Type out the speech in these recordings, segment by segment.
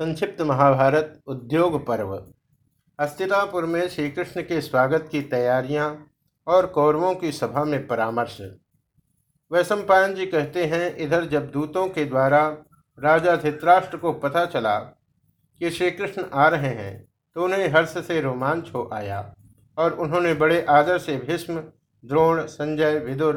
संक्षिप्त महाभारत उद्योग पर्व। हस्तिनापुर में श्री कृष्ण के स्वागत की तैयारियाँ और कौरवों की सभा में परामर्श। वैशंपायन जी कहते हैं, इधर जब दूतों के द्वारा राजा धित्राष्ट्र को पता चला कि श्री कृष्ण आ रहे हैं तो उन्हें हर्ष से रोमांच हो आया और उन्होंने बड़े आदर से भीष्म, द्रोण, संजय, विदुर,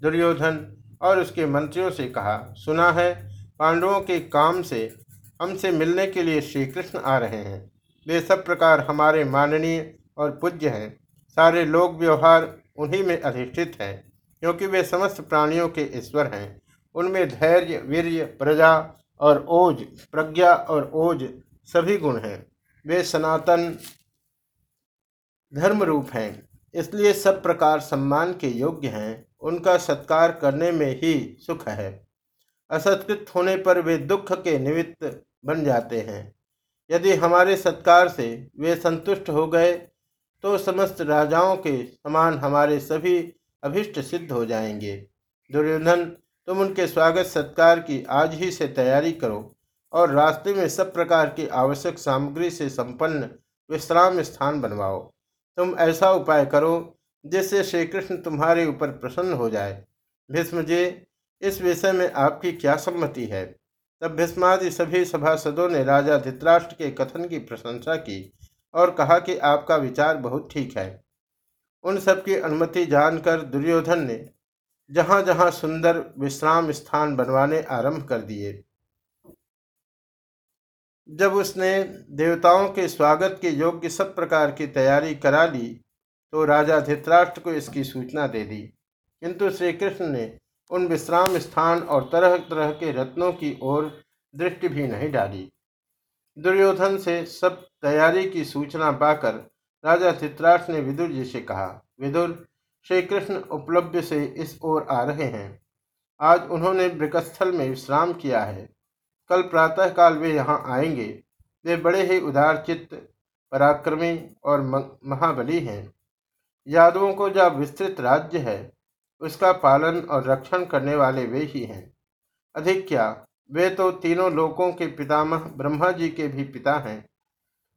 दुर्योधन और उसके मंत्रियों से कहा, सुना है, पांडवों के काम से हमसे मिलने के लिए श्री कृष्ण आ रहे हैं। वे सब प्रकार हमारे माननीय और पूज्य हैं। सारे लोक व्यवहार उन्हीं में अधिष्ठित हैं, क्योंकि वे समस्त प्राणियों के ईश्वर हैं। उनमें धैर्य, वीर्य, प्रजा और ओज, प्रज्ञा और ओज सभी गुण हैं। वे सनातन धर्म रूप हैं, इसलिए सब प्रकार सम्मान के योग्य हैं। उनका सत्कार करने में ही सुख है। असत्कृत होने पर वे दुख के निमित्त बन जाते हैं। यदि हमारे सत्कार से वे संतुष्ट हो गए तो समस्त राजाओं के समान हमारे सभी अभिष्ट सिद्ध हो जाएँगे। दुर्योधन, तुम उनके स्वागत सत्कार की आज ही से तैयारी करो और रास्ते में सब प्रकार की आवश्यक सामग्री से संपन्न विश्राम स्थान बनवाओ। तुम ऐसा उपाय करो जिससे श्री कृष्ण तुम्हारे ऊपर प्रसन्न हो जाए। भीष्म जी इस विषय में आपकी क्या सम्मति है? तब भीष्मादि सभी सभासदों ने राजा धित्राष्ट्र के कथन की प्रशंसा की और कहा कि आपका विचार बहुत ठीक है। उन सबकी अनुमति जानकर दुर्योधन ने जहाँ जहाँ सुंदर विश्राम स्थान बनवाने आरंभ कर दिए। जब उसने देवताओं के स्वागत के योग्य सब प्रकार की तैयारी करा ली तो राजा धित्राष्ट्र को इसकी सूचना दे दी। किंतु श्री कृष्ण ने उन विश्राम स्थान और तरह तरह के रत्नों की ओर दृष्टि भी नहीं डाली। दुर्योधन से सब तैयारी की सूचना पाकर राजा चित्राष्ट्र ने विदुर जी से कहा, विदुर श्री कृष्ण उपलब्ध से इस ओर आ रहे हैं। आज उन्होंने ब्रिकस्थल में विश्राम किया है। कल प्रातःकाल वे यहाँ आएँगे। वे बड़े ही उदार चित्त, पराक्रमी और महाबली हैं। यादवों को जब विस्तृत राज्य है उसका पालन और रक्षण करने वाले वे ही हैं। अधिक क्या वे तो तीनों लोकों के पितामह ब्रह्मा जी के भी पिता हैं।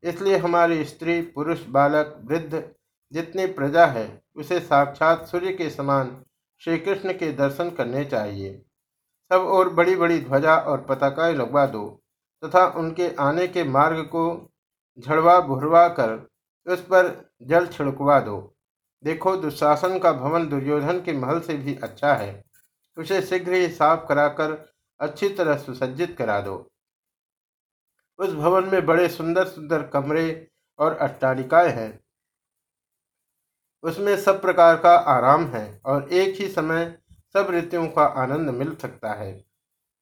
इसलिए हमारी स्त्री, पुरुष, बालक, वृद्ध जितनी प्रजा है, उसे साक्षात सूर्य के समान श्री कृष्ण के दर्शन करने चाहिए। सब और बड़ी बड़ी ध्वजा और पताकाएँ लगवा दो, तथा उनके आने के मार्ग को झड़वा भुरवा कर उस पर जल छिड़कवा दो। देखो दुशासन का भवन दुर्योधन के महल से भी अच्छा है। उसे शीघ्र ही साफ़ कराकर अच्छी तरह सुसज्जित करा दो। उस भवन में बड़े सुंदर सुंदर कमरे और अट्टालिकाएँ हैं। उसमें सब प्रकार का आराम है और एक ही समय सब ऋतुओं का आनंद मिल सकता है।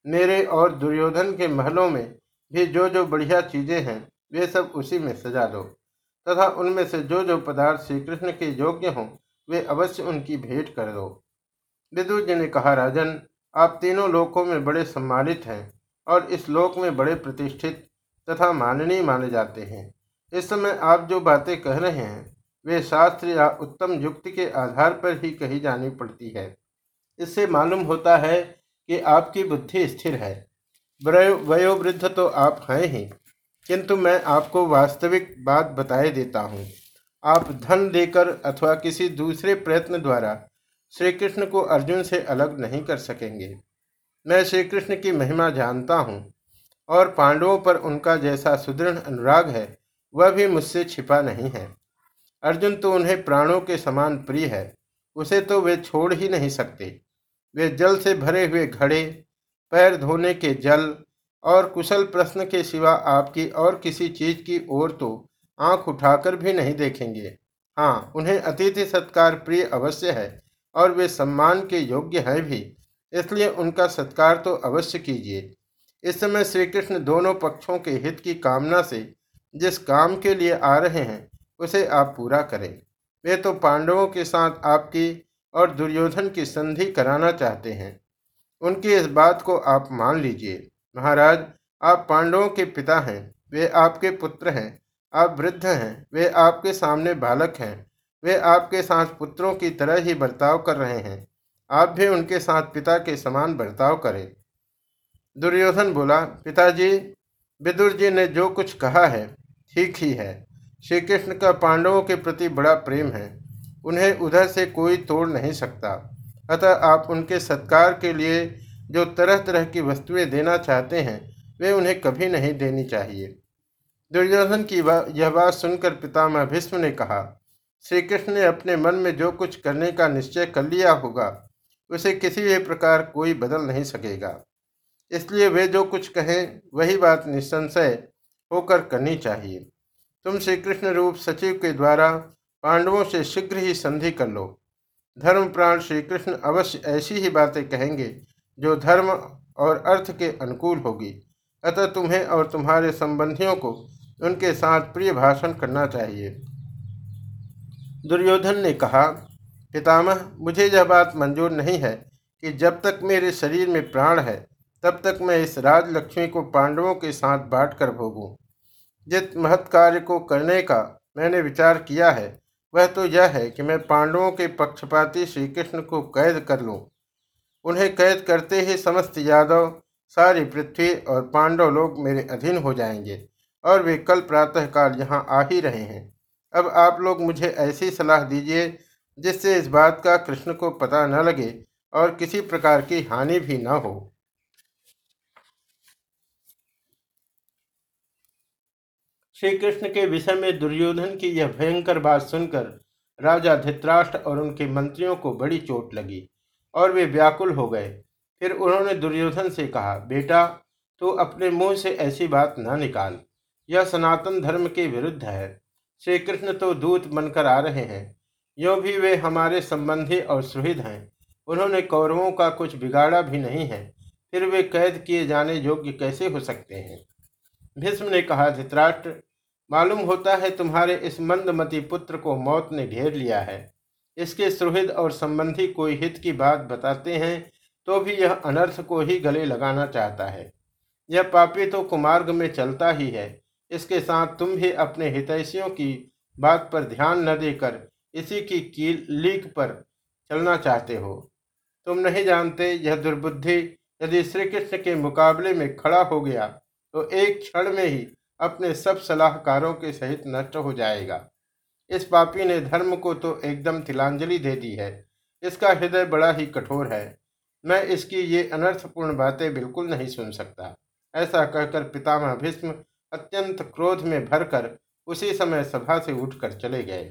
मेरे और दुर्योधन के महलों में भी जो जो बढ़िया चीज़ें हैं, वे सब उसी में सजा दो। तथा उनमें से जो जो पदार्थ श्री कृष्ण के योग्य हों, वे अवश्य उनकी भेंट कर दो। विदुर जी ने कहा, राजन, आप तीनों लोकों में बड़े सम्मानित हैं और इस लोक में बड़े प्रतिष्ठित तथा माननीय माने जाते हैं। इस समय आप जो बातें कह रहे हैं, वे शास्त्र या उत्तम युक्ति के आधार पर ही कही जानी पड़ती है। इससे मालूम होता है कि आपकी बुद्धि स्थिर है। वयोवृद्ध तो आप हैं ही। किंतु मैं आपको वास्तविक बात बताए देता हूँ। आप धन देकर अथवा किसी दूसरे प्रयत्न द्वारा श्री कृष्ण को अर्जुन से अलग नहीं कर सकेंगे। मैं श्री कृष्ण की महिमा जानता हूँ और पांडवों पर उनका जैसा सुदृढ़ अनुराग है, वह भी मुझसे छिपा नहीं है। अर्जुन तो उन्हें प्राणों के समान प्रिय है, उसे तो वे छोड़ ही नहीं सकते। वे जल से भरे हुए घड़े, पैर धोने के जल और कुशल प्रश्न के सिवा आपकी और किसी चीज़ की ओर तो आँख उठाकर भी नहीं देखेंगे। हाँ उन्हें अतिथि सत्कार प्रिय अवश्य है और वे सम्मान के योग्य हैं भी, इसलिए उनका सत्कार तो अवश्य कीजिए। इस समय श्री कृष्ण दोनों पक्षों के हित की कामना से जिस काम के लिए आ रहे हैं, उसे आप पूरा करें। वे तो पांडवों के साथ आपकी और दुर्योधन की संधि कराना चाहते हैं। उनकी इस बात को आप मान लीजिए। महाराज, आप पांडवों के पिता हैं, वे आपके पुत्र हैं, आप वृद्ध हैं, वे आपके सामने बालक हैं, वे आपके साथ पुत्रों की तरह ही बर्ताव कर रहे हैं, आप भी उनके साथ पिता के समान बर्ताव करें। दुर्योधन बोला, पिताजी, विदुर जी ने जो कुछ कहा है, ठीक ही है। श्री कृष्ण का पांडवों के प्रति बड़ा प्रेम है, उन्हें उधर से कोई तोड़ नहीं सकता। अतः आप उनके सत्कार के लिए जो तरह तरह की वस्तुएँ देना चाहते हैं, वे उन्हें कभी नहीं देनी चाहिए। दुर्योधन की यह बात सुनकर पितामह भीष्म ने कहा श्री कृष्ण ने अपने मन में जो कुछ करने का निश्चय कर लिया होगा, उसे किसी भी प्रकार कोई बदल नहीं सकेगा। इसलिए वे जो कुछ कहें, वही बात निसंशय होकर करनी चाहिए। तुम श्री कृष्ण रूप सचिव के द्वारा पांडवों से शीघ्र ही संधि कर लो। धर्म प्राण श्री कृष्ण अवश्य ऐसी ही बातें कहेंगे जो धर्म और अर्थ के अनुकूल होगी। अतः तुम्हें और तुम्हारे संबंधियों को उनके साथ प्रिय भाषण करना चाहिए। दुर्योधन ने कहा, पितामह, मुझे यह बात मंजूर नहीं है कि जब तक मेरे शरीर में प्राण है, तब तक मैं इस राजलक्ष्मी को पांडवों के साथ बांट कर भोगूं। जिस महत् कार्य को करने का मैंने विचार किया है, वह तो यह है कि मैं पांडवों के पक्षपाती श्री कृष्ण को कैद कर लूँ। उन्हें कैद करते ही समस्त यादव, सारी पृथ्वी और पांडव लोग मेरे अधीन हो जाएँगे और वे कल प्रातःकाल यहाँ आ ही रहे हैं। अब आप लोग मुझे ऐसी सलाह दीजिए जिससे इस बात का कृष्ण को पता न लगे और किसी प्रकार की हानि भी न हो। श्री कृष्ण के विषय में दुर्योधन की यह भयंकर बात सुनकर राजा धित्राष्ट्र और उनके मंत्रियों को बड़ी चोट लगी। और वे व्याकुल हो गए। फिर उन्होंने दुर्योधन से कहा, बेटा तो अपने मुँह से ऐसी बात न निकाल। यह सनातन धर्म के विरुद्ध है। श्री कृष्ण तो दूत बनकर आ रहे हैं। यो भी वे हमारे संबंधी और सुहृद हैं। उन्होंने कौरवों का कुछ बिगाड़ा भी नहीं है। फिर वे कैद किए जाने योग्य कैसे हो सकते हैं? भीष्म ने कहा, धित्राष्ट्र, मालूम होता है तुम्हारे इस मंदमती पुत्र को मौत ने घेर लिया है। इसके सुहृद और संबंधी कोई हित की बात बताते हैं तो भी यह अनर्थ को ही गले लगाना चाहता है। यह पापी तो कुमार्ग में चलता ही है। इसके साथ तुम भी अपने हितैषियों की बात पर ध्यान न देकर इसी की कील लीक पर चलना चाहते हो। तुम नहीं जानते, यह दुर्बुद्धि यदि श्री कृष्ण के मुकाबले में खड़ा हो गया तो एक क्षण में ही अपने सब सलाहकारों के सहित नष्ट हो जाएगा। इस पापी ने धर्म को तो एकदम तिलांजलि दे दी है। इसका हृदय बड़ा ही कठोर है। मैं इसकी ये अनर्थपूर्ण बातें बिल्कुल नहीं सुन सकता। ऐसा कहकर पितामह भीष्म अत्यंत क्रोध में भरकर उसी समय सभा से उठकर चले गए।